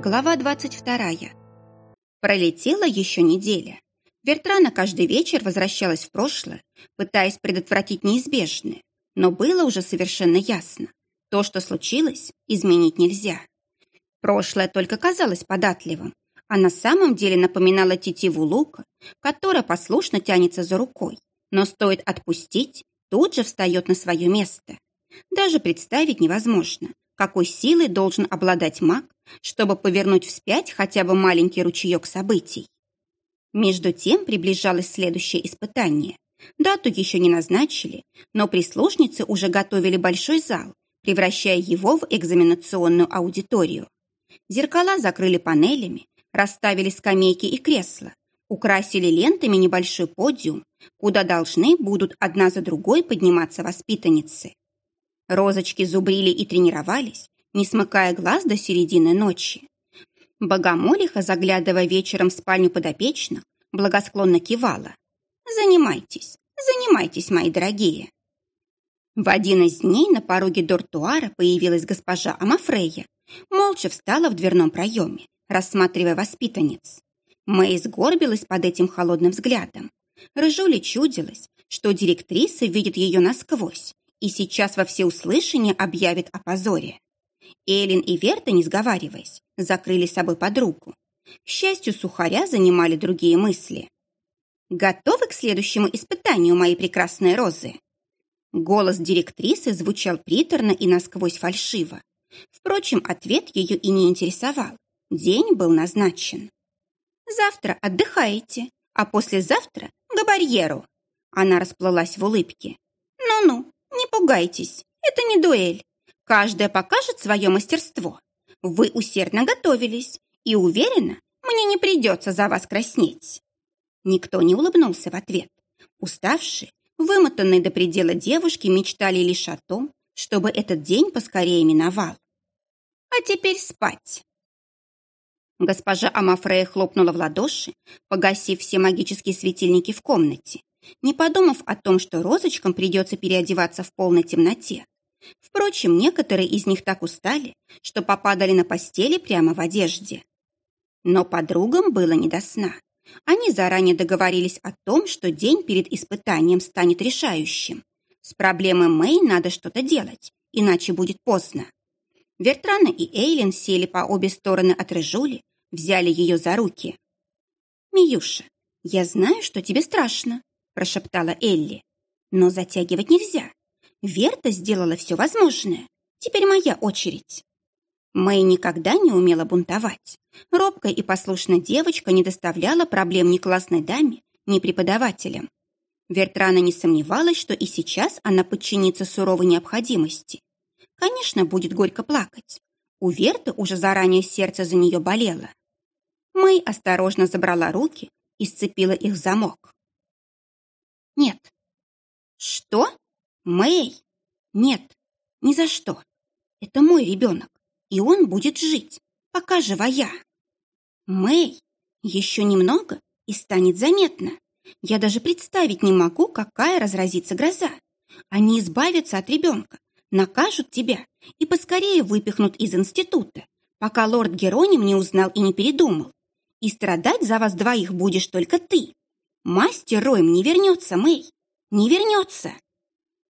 Глава 22. Пролетела еще неделя. Вертрана каждый вечер возвращалась в прошлое, пытаясь предотвратить неизбежное, но было уже совершенно ясно. То, что случилось, изменить нельзя. Прошлое только казалось податливым, а на самом деле напоминало тетиву лука, которая послушно тянется за рукой, но стоит отпустить, тут же встает на свое место. Даже представить невозможно, какой силой должен обладать маг, чтобы повернуть вспять хотя бы маленький ручеек событий. Между тем приближалось следующее испытание. Дату еще не назначили, но прислужницы уже готовили большой зал, превращая его в экзаменационную аудиторию. Зеркала закрыли панелями, расставили скамейки и кресла, украсили лентами небольшой подиум, куда должны будут одна за другой подниматься воспитанницы. Розочки зубрили и тренировались, не смыкая глаз до середины ночи. Богомолиха, заглядывая вечером в спальню подопечных, благосклонно кивала. «Занимайтесь, занимайтесь, мои дорогие». В один из дней на пороге дортуара появилась госпожа Амафрея, молча встала в дверном проеме, рассматривая воспитанниц. Мэй сгорбилась под этим холодным взглядом. Рыжуля чудилась, что директриса видит ее насквозь и сейчас во всеуслышание объявит о позоре. Эллен и Верта, не сговариваясь, закрыли с собой подругу. К счастью, сухаря занимали другие мысли. «Готовы к следующему испытанию, мои прекрасные розы?» Голос директрисы звучал приторно и насквозь фальшиво. Впрочем, ответ ее и не интересовал. День был назначен. «Завтра отдыхаете, а послезавтра — к барьеру». Она расплылась в улыбке. «Ну-ну, не пугайтесь, это не дуэль. Каждая покажет свое мастерство. Вы усердно готовились, и уверена, мне не придется за вас краснеть». Никто не улыбнулся в ответ. Уставшие, вымотанные до предела девушки мечтали лишь о том, чтобы этот день поскорее миновал. «А теперь спать!» Госпожа Амафрея хлопнула в ладоши, погасив все магические светильники в комнате, не подумав о том, что розочкам придется переодеваться в полной темноте. Впрочем, некоторые из них так устали, что попадали на постели прямо в одежде. Но подругам было не до сна. Они заранее договорились о том, что день перед испытанием станет решающим. С проблемой Мэй надо что-то делать, иначе будет поздно. Вертрана и Эйлин сели по обе стороны от Рыжули, взяли ее за руки. «Миюша, я знаю, что тебе страшно», – прошептала Элли. «Но затягивать нельзя. Верта сделала все возможное. Теперь моя очередь. Мэй никогда не умела бунтовать. Робкая и послушная девочка не доставляла проблем ни классной даме, ни преподавателям. Вертрана не сомневалась, что и сейчас она подчинится суровой необходимости. Конечно, будет горько плакать. У Верты уже заранее сердце за нее болело. Мэй осторожно забрала руки и сцепила их в замок. «Нет». «Что?» Мэй! Нет, ни за что. Это мой ребенок, и он будет жить, пока жива я. Мэй, еще немного, и станет заметно. Я даже представить не могу, какая разразится гроза. Они избавятся от ребенка, накажут тебя и поскорее выпихнут из института, пока лорд Героним не узнал и не передумал. И страдать за вас двоих будешь только ты. Мастер Ройм не вернется, Мэй, не вернется.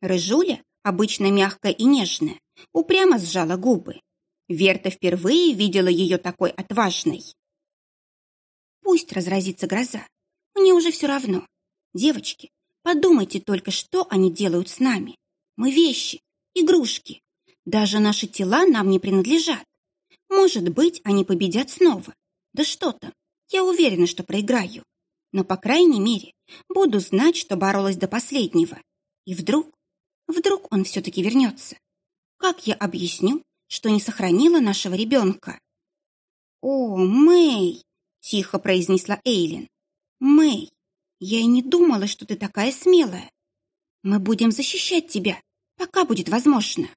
Рыжуля, обычно мягкая и нежная, упрямо сжала губы. Верта впервые видела ее такой отважной. Пусть разразится гроза. Мне уже все равно. Девочки, подумайте только, что они делают с нами. Мы вещи, игрушки. Даже наши тела нам не принадлежат. Может быть, они победят снова. Да что там, я уверена, что проиграю. Но, по крайней мере, буду знать, что боролась до последнего. И вдруг Вдруг он все-таки вернется? Как я объясню, что не сохранила нашего ребенка? «О, Мэй!» — тихо произнесла Эйлин. «Мэй, я и не думала, что ты такая смелая. Мы будем защищать тебя, пока будет возможно».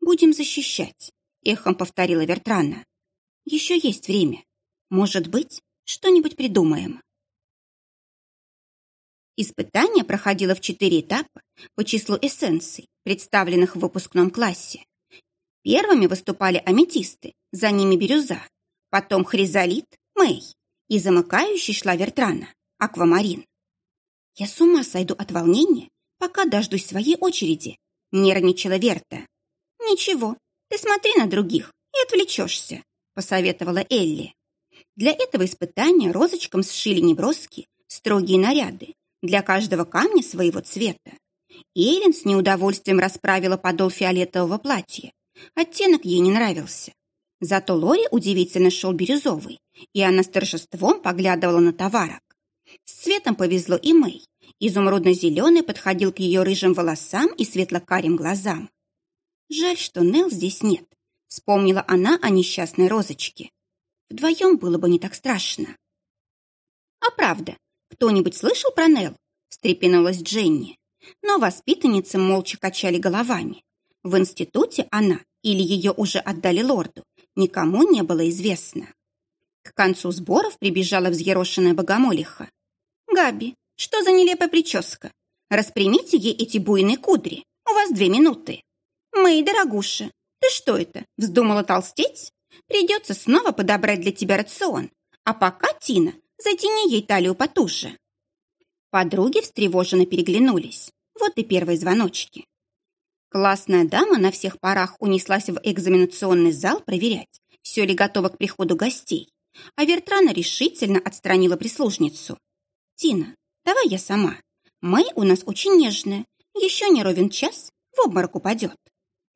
«Будем защищать», — эхом повторила Вертрана. «Еще есть время. Может быть, что-нибудь придумаем». Испытание проходило в четыре этапа по числу эссенций, представленных в выпускном классе. Первыми выступали аметисты, за ними бирюза, потом хризолит, Мэй, и замыкающий шла Вертрана, аквамарин. Я с ума сойду от волнения, пока дождусь своей очереди, нервничала Верта. Ничего, ты смотри на других и отвлечешься, посоветовала Элли. Для этого испытания розочкам сшили неброски, строгие наряды, для каждого камня своего цвета. Эллен с неудовольствием расправила подол фиолетового платья. Оттенок ей не нравился. Зато Лори удивительно шел бирюзовый, и она с торжеством поглядывала на товарок. С цветом повезло и Мэй. Изумрудно-зеленый подходил к ее рыжим волосам и светло-карим глазам. Жаль, что Нел здесь нет. Вспомнила она о несчастной розочке. Вдвоем было бы не так страшно. А правда, кто-нибудь слышал про Нел? Встрепенулась Дженни. Но воспитанницы молча качали головами. В институте она или ее уже отдали лорду, никому не было известно. К концу сборов прибежала взъерошенная богомолиха. «Габи, что за нелепая прическа? Распрямите ей эти буйные кудри. У вас две минуты». «Мэй, дорогуша, ты что это, вздумала толстеть? Придется снова подобрать для тебя рацион. А пока, Тина, затяни ей талию потуже». Подруги встревоженно переглянулись. Вот и первые звоночки. Классная дама на всех парах унеслась в экзаменационный зал проверять, все ли готово к приходу гостей, а Вертрана решительно отстранила прислужницу. «Тина, давай я сама. Мэй у нас очень нежная, еще не ровен час, в обморок упадет».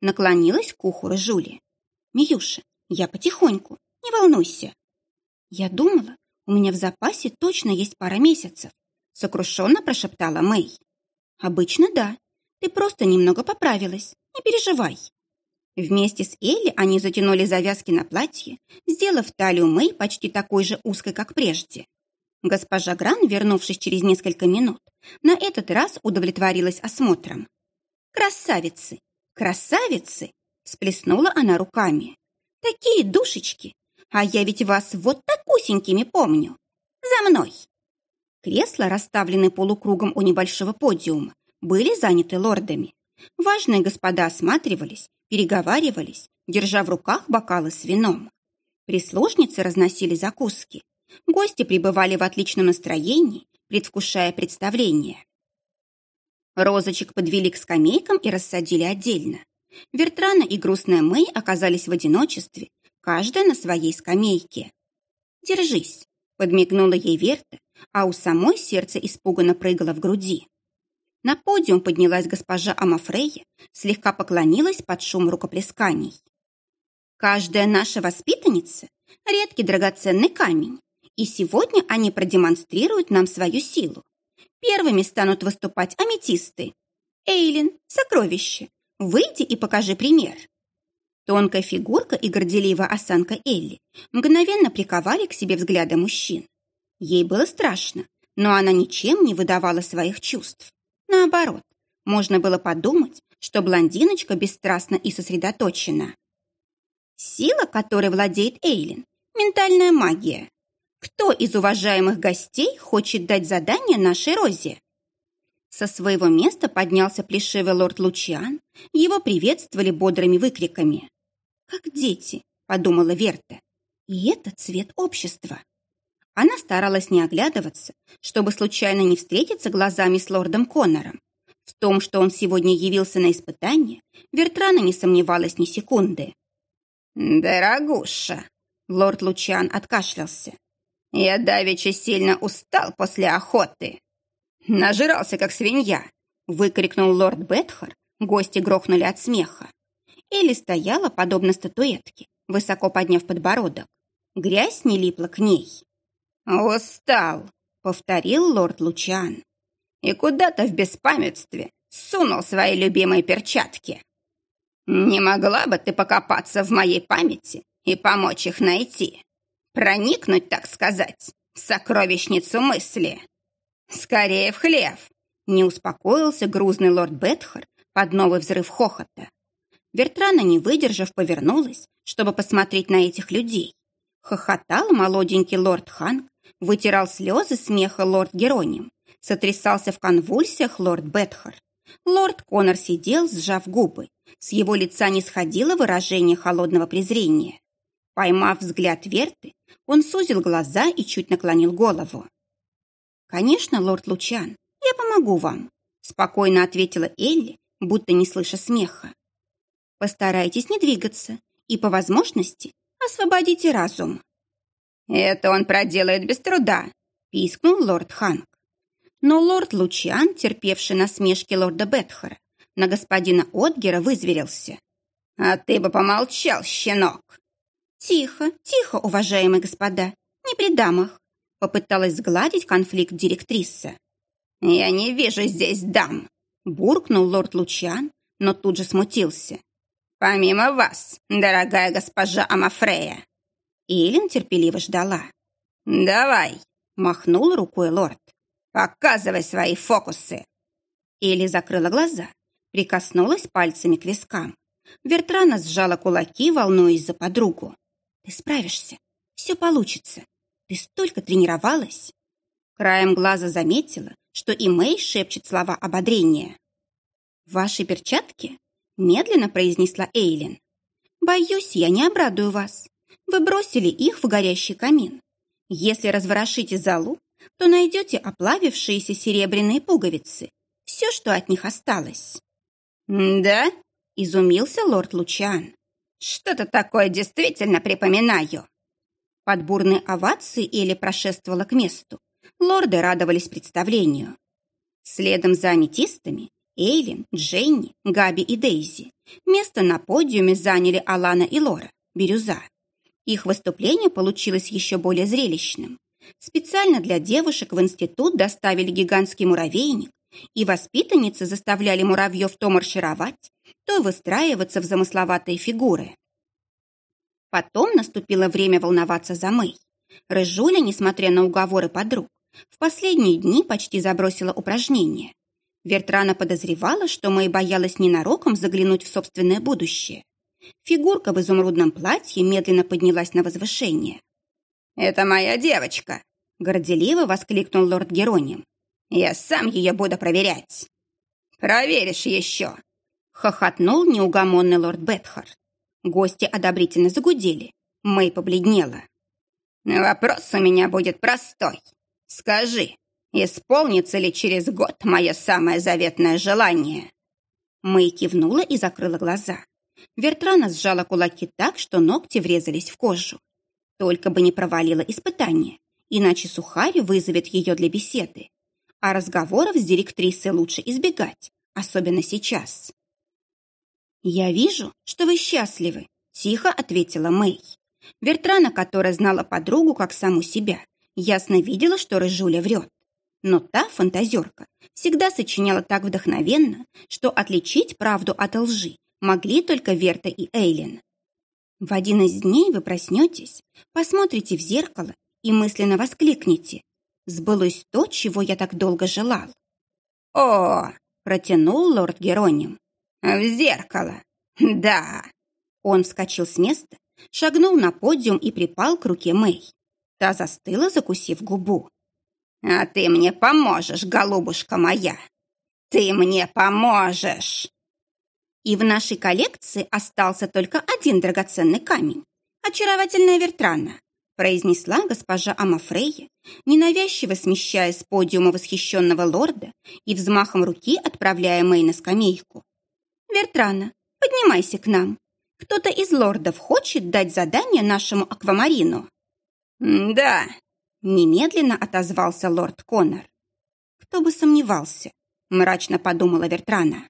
Наклонилась к уху Рыжули. «Миюша, я потихоньку, не волнуйся». «Я думала, у меня в запасе точно есть пара месяцев», сокрушенно прошептала Мэй. «Обычно да. Ты просто немного поправилась. Не переживай». Вместе с Элли они затянули завязки на платье, сделав талию Мэй почти такой же узкой, как прежде. Госпожа Гран, вернувшись через несколько минут, на этот раз удовлетворилась осмотром. «Красавицы! Красавицы!» – сплеснула она руками. «Такие душечки! А я ведь вас вот так усенькими помню! За мной!» Кресла, расставленные полукругом у небольшого подиума, были заняты лордами. Важные господа осматривались, переговаривались, держа в руках бокалы с вином. Прислужницы разносили закуски. Гости пребывали в отличном настроении, предвкушая представление. Розочек подвели к скамейкам и рассадили отдельно. Вертрана и грустная Мэй оказались в одиночестве, каждая на своей скамейке. «Держись», — подмигнула ей Верта, а у самой сердце испуганно прыгало в груди. На подиум поднялась госпожа Амафрея, слегка поклонилась под шум рукоплесканий. «Каждая наша воспитанница — редкий драгоценный камень, и сегодня они продемонстрируют нам свою силу. Первыми станут выступать аметисты. Эйлин, сокровище, выйди и покажи пример». Тонкая фигурка и горделивая осанка Элли мгновенно приковали к себе взгляды мужчин. Ей было страшно, но она ничем не выдавала своих чувств. Наоборот, можно было подумать, что блондиночка бесстрастна и сосредоточена. Сила, которой владеет Эйлин, ментальная магия. Кто из уважаемых гостей хочет дать задание нашей Розе? Со своего места поднялся плешивый лорд Лучиан. Его приветствовали бодрыми выкриками. «Как дети», — подумала Верта. «И это цвет общества». Она старалась не оглядываться, чтобы случайно не встретиться глазами с лордом Коннором. В том, что он сегодня явился на испытание, Вертрана не сомневалась ни секунды. «Дорогуша!» — лорд Лучан откашлялся. «Я давеча сильно устал после охоты». «Нажирался, как свинья!» — выкрикнул лорд Бетхар. Гости грохнули от смеха. Элли стояла, подобно статуэтке, высоко подняв подбородок. Грязь не липла к ней. «Устал», — повторил лорд Лучан. «И куда-то в беспамятстве сунул свои любимые перчатки. Не могла бы ты покопаться в моей памяти и помочь их найти? Проникнуть, так сказать, в сокровищницу мысли? Скорее в хлев!» Не успокоился грузный лорд Бетхар под новый взрыв хохота. Вертрана, не выдержав, повернулась, чтобы посмотреть на этих людей. Хохотал молоденький лорд Ханг, Вытирал слезы смеха лорд Героним. Сотрясался в конвульсиях лорд Бетхар. Лорд Конор сидел, сжав губы. С его лица не сходило выражение холодного презрения. Поймав взгляд Верты, он сузил глаза и чуть наклонил голову. «Конечно, лорд Лучан, я помогу вам», спокойно ответила Элли, будто не слыша смеха. «Постарайтесь не двигаться и, по возможности, освободите разум». «Это он проделает без труда», пискнул лорд Ханк. Но лорд Лучан, терпевший насмешки лорда Бетхара, на господина Отгера вызверился. «А ты бы помолчал, щенок!» «Тихо, тихо, уважаемые господа, не при дамах!» Попыталась сгладить конфликт директриса. «Я не вижу здесь дам!» Буркнул лорд Лучан, но тут же смутился. «Помимо вас, дорогая госпожа Амафрея!» Илин терпеливо ждала. «Давай!» — махнул рукой лорд. «Показывай свои фокусы!» Элли закрыла глаза, прикоснулась пальцами к вискам. Вертрана сжала кулаки, волнуясь за подругу. «Ты справишься. Все получится. Ты столько тренировалась!» Краем глаза заметила, что и Мэй шепчет слова ободрения. «Ваши перчатки?» – медленно произнесла Эйлин. «Боюсь, я не обрадую вас. Вы бросили их в горящий камин. Если разворошите залу, то найдете оплавившиеся серебряные пуговицы. Все, что от них осталось». «Да?» – изумился лорд Лучан. «Что-то такое действительно припоминаю». Под бурные овации Элли прошествовала к месту. Лорды радовались представлению. Следом за аметистами Эйлин, Дженни, Габи и Дейзи место на подиуме заняли Алана и Лора, бирюза. Их выступление получилось еще более зрелищным. Специально для девушек в институт доставили гигантский муравейник, и воспитанницы заставляли муравьев то маршировать, то выстраиваться в замысловатые фигуры. Потом наступило время волноваться за Мэй. Рыжуля, несмотря на уговоры подруг, в последние дни почти забросила упражнения. Вертрана подозревала, что Мэй боялась ненароком заглянуть в собственное будущее. Фигурка в изумрудном платье медленно поднялась на возвышение. «Это моя девочка!» — горделиво воскликнул лорд Героним. «Я сам ее буду проверять!» «Проверишь еще!» — хохотнул неугомонный лорд Бетхард. Гости одобрительно загудели. Мэй побледнела. «Вопрос у меня будет простой. Скажи, исполнится ли через год мое самое заветное желание?» Мэй кивнула и закрыла глаза. Вертрана сжала кулаки так, что ногти врезались в кожу. Только бы не провалила испытание, иначе Сухари вызовет ее для беседы. А разговоров с директрисой лучше избегать, особенно сейчас. «Я вижу, что вы счастливы», — тихо ответила Мэй. Вертрана, которая знала подругу как саму себя, ясно видела, что Рыжуля врет. Но та фантазерка всегда сочиняла так вдохновенно, что отличить правду от лжи могли только Верта и Эйлин. В один из дней вы проснетесь, посмотрите в зеркало и мысленно воскликнете «Сбылось то, чего я так долго желал». «О!» — протянул лорд Героним. «В зеркало! Да!» Он вскочил с места, шагнул на подиум и припал к руке Мэй. Та застыла, закусив губу. «А ты мне поможешь, голубушка моя! Ты мне поможешь!» И в нашей коллекции остался только один драгоценный камень — очаровательная Вертрана, произнесла госпожа Амафрея, ненавязчиво смещая с подиума восхищенного лорда и взмахом руки отправляя Мэй на скамейку. «Вертрана, поднимайся к нам. Кто-то из лордов хочет дать задание нашему аквамарину?» «Да», — немедленно отозвался лорд Коннор. «Кто бы сомневался», — мрачно подумала Вертрана.